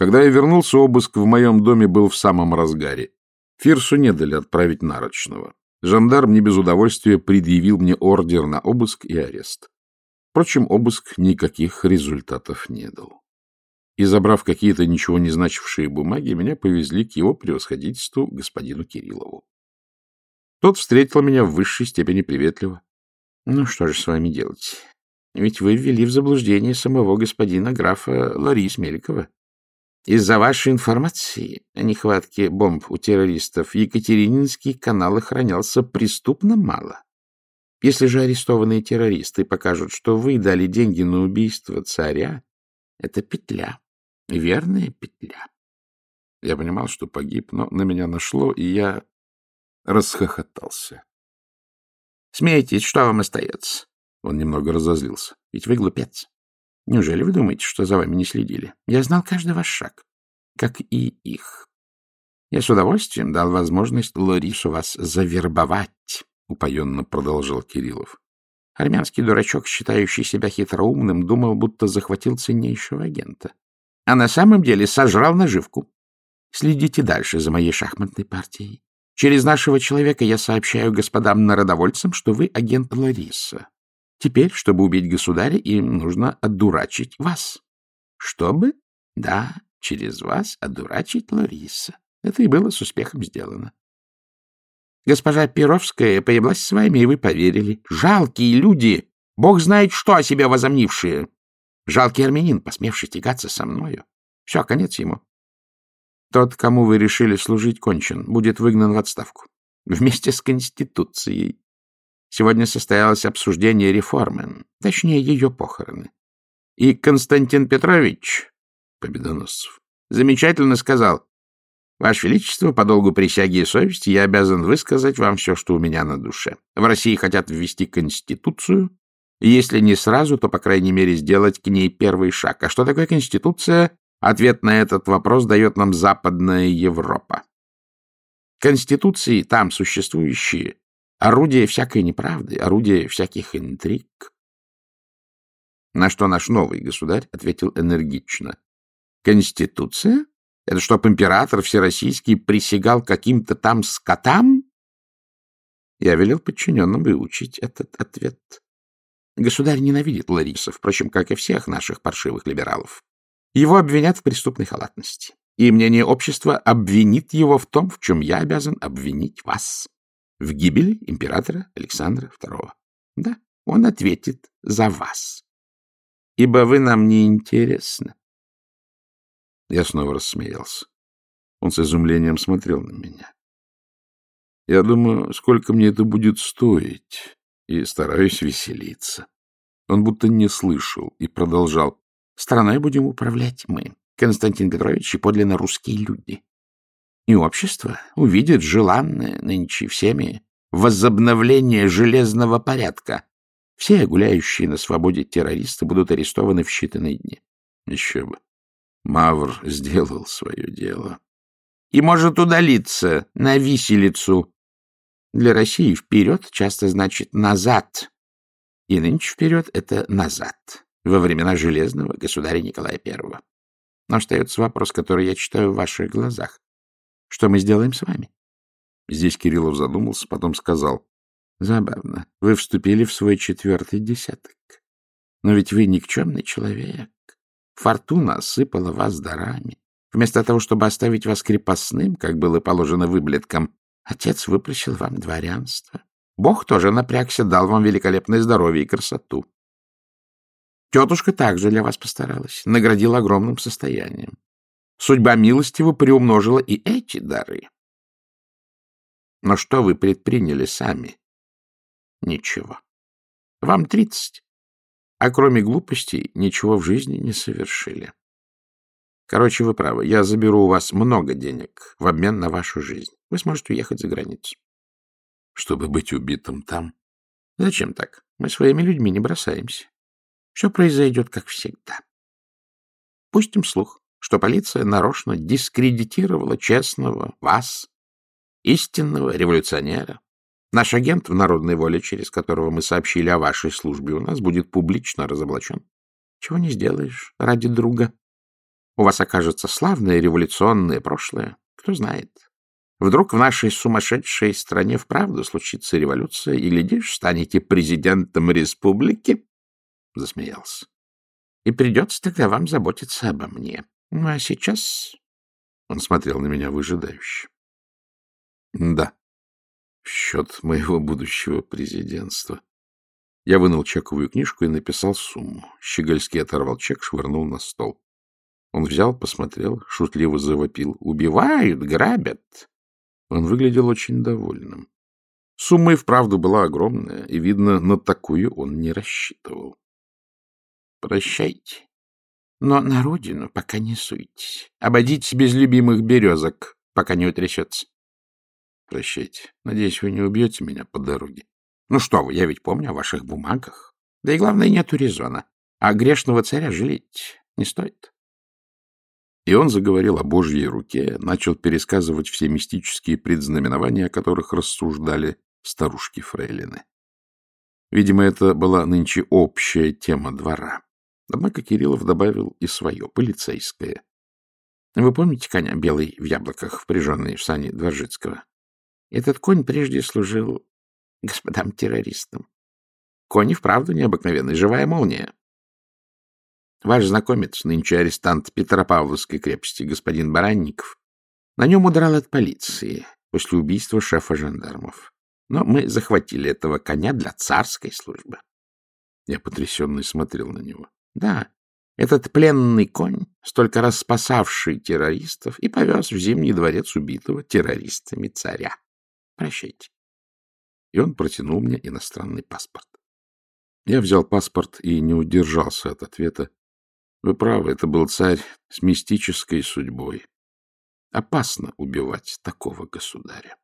Когда я вернулся, обыск в моем доме был в самом разгаре. Фирсу не дали отправить нарочного. Жандарм не без удовольствия предъявил мне ордер на обыск и арест. Впрочем, обыск никаких результатов не дал. И, забрав какие-то ничего не значившие бумаги, меня повезли к его превосходительству господину Кириллову. Тот встретил меня в высшей степени приветливо. — Ну, что же с вами делать? Ведь вы ввели в заблуждение самого господина графа Ларис Меликова. Из-за вашей информации о нехватке бомб у террористов Екатерининский канал охранялся преступно мало. Если же арестованные террористы покажут, что вы дали деньги на убийство царя, это петля, верная петля. Я понимал, что погиб, но на меня нашло, и я расхохотался. — Смейтесь, что вам остается? Он немного разозлился. — Ведь вы глупец. Неужели вы думаете, что за вами не следили? Я знал каждый ваш шаг, как и их. Я с удовольствием дал возможность Ларису вас завербовать, — упоенно продолжал Кириллов. Армянский дурачок, считающий себя хитроумным, думал, будто захватил ценнейшего агента. А на самом деле сожрал наживку. Следите дальше за моей шахматной партией. Через нашего человека я сообщаю господам народовольцам, что вы агент Лариса. Теперь, чтобы убить государя, им нужно одурачить вас. Чтобы? Да, через вас одурачить Лариса. Это и было с успехом сделано. Госпожа Перовская появилась с вами, и вы поверили. Жалкие люди! Бог знает, что о себе возомнившие. Жалкий армянин, посмевший тягаться со мною. Все, конец ему. Тот, кому вы решили служить, кончен, будет выгнан в отставку. Вместе с Конституцией. Сегодня состоялось обсуждение реформы, точнее, ее похороны. И Константин Петрович, Победоносцев, замечательно сказал, «Ваше Величество, по долгу присяги и совести я обязан высказать вам все, что у меня на душе. В России хотят ввести Конституцию, если не сразу, то, по крайней мере, сделать к ней первый шаг. А что такое Конституция? Ответ на этот вопрос дает нам Западная Европа. Конституции там существующие Орудие всякой неправды, орудие всяких интриг. На что наш новый государь ответил энергично. Конституция? Это чтоб император всероссийский присягал каким-то там скотам? Я велел подчиненным выучить этот ответ. Государь ненавидит Лариса, впрочем, как и всех наших паршивых либералов. Его обвинят в преступной халатности. И мнение общества обвинит его в том, в чем я обязан обвинить вас в гибели императора Александра II. Да, он ответит за вас, ибо вы нам не интересны. Я снова рассмеялся. Он с изумлением смотрел на меня. Я думаю, сколько мне это будет стоить, и стараюсь веселиться. Он будто не слышал и продолжал. Страной будем управлять мы, Константин Петрович, и подлинно русские люди и общество увидит желанное нынче всеми возобновление железного порядка. Все гуляющие на свободе террористы будут арестованы в считанные дни. Еще бы. Мавр сделал свое дело. И может удалиться на виселицу. Для России вперед часто значит назад. И нынче вперед — это назад, во времена железного государя Николая Первого. Но остается вопрос, который я читаю в ваших глазах. Что мы сделаем с вами? Здесь Кириллов задумался, потом сказал. Забавно. Вы вступили в свой четвертый десяток. Но ведь вы никчемный человек. Фортуна осыпала вас дарами. Вместо того, чтобы оставить вас крепостным, как было положено выблеткам, отец выпросил вам дворянство. Бог тоже напрягся, дал вам великолепное здоровье и красоту. Тетушка также для вас постаралась, наградила огромным состоянием. Судьба милостиво приумножила и эти дары. Но что вы предприняли сами? Ничего. Вам тридцать, а кроме глупостей ничего в жизни не совершили. Короче, вы правы, я заберу у вас много денег в обмен на вашу жизнь. Вы сможете уехать за границу. Чтобы быть убитым там? Зачем так? Мы своими людьми не бросаемся. Все произойдет, как всегда. Пустим слух что полиция нарочно дискредитировала честного вас, истинного революционера. Наш агент в народной воле, через которого мы сообщили о вашей службе, у нас будет публично разоблачен. Чего не сделаешь ради друга. У вас окажется славное революционное прошлое. Кто знает. Вдруг в нашей сумасшедшей стране вправду случится революция, и, глядишь, станете президентом республики? Засмеялся. И придется тогда вам заботиться обо мне. Ну, а сейчас... Он смотрел на меня выжидающе. Да, в счет моего будущего президентства. Я вынул чековую книжку и написал сумму. Щегольский оторвал чек, швырнул на стол. Он взял, посмотрел, шутливо завопил. «Убивают, грабят!» Он выглядел очень довольным. Сумма и вправду была огромная, и, видно, на такую он не рассчитывал. «Прощайте. Но на родину пока не суйтесь. Обойдитесь без любимых березок, пока не утрясется». «Прощайте. Надеюсь, вы не убьете меня по дороге». Ну что вы, я ведь помню о ваших бумагах. Да и главное, нету резона. А грешного царя жалеть не стоит. И он заговорил о Божьей руке, начал пересказывать все мистические предзнаменования, о которых рассуждали старушки-фрейлины. Видимо, это была нынче общая тема двора. Однако Кириллов добавил и свое, полицейское. Вы помните коня белый в яблоках, впряженный в сани Дворжицкого? Этот конь прежде служил господам-террористам. Конь вправду необыкновенный, живая молния. Ваш знакомец, нынче арестант Петропавловской крепости, господин Баранников, на нем удрал от полиции после убийства шефа жандармов. Но мы захватили этого коня для царской службы. Я потрясенный смотрел на него. Да, этот пленный конь, столько раз спасавший террористов, и повез в Зимний дворец убитого террористами царя. Прощайте и он протянул мне иностранный паспорт. Я взял паспорт и не удержался от ответа. Вы правы, это был царь с мистической судьбой. Опасно убивать такого государя.